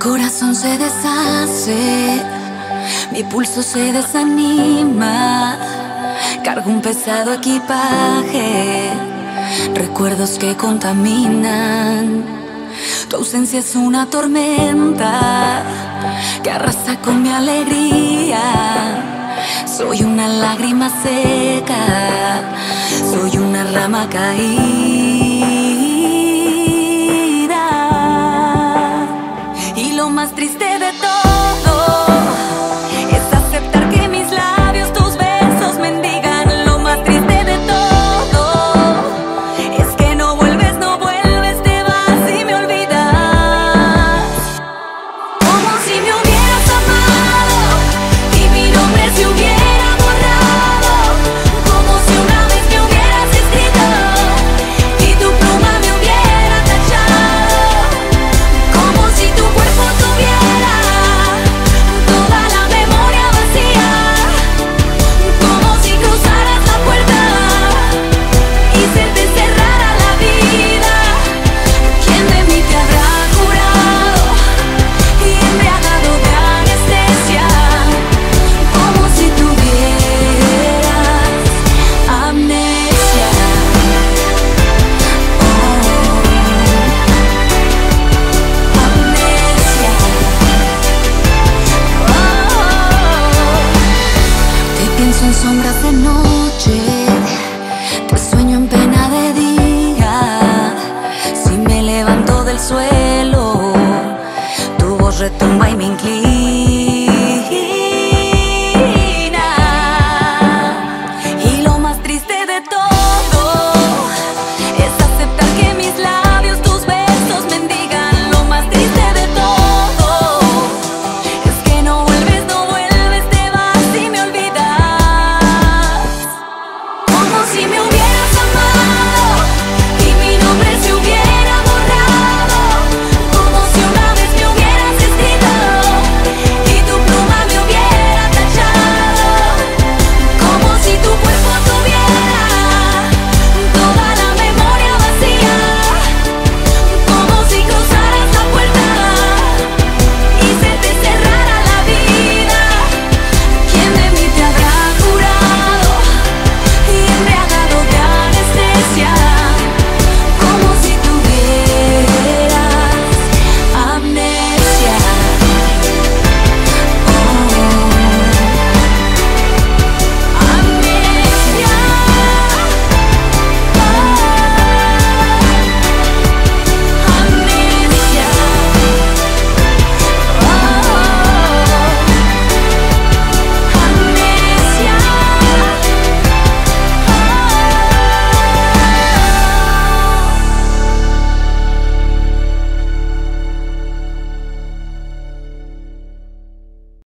corazón se deshace, mi pulso se desanima, cargo un pesado equipaje, recuerdos que contaminan. Tu ausencia es una tormenta que arrasa con mi alegría. Soy una lágrima seca, soy una rama caída. más triste de todo. Pienso en sombras de noche, pues sueño en pena de día. Si me levanto del suelo.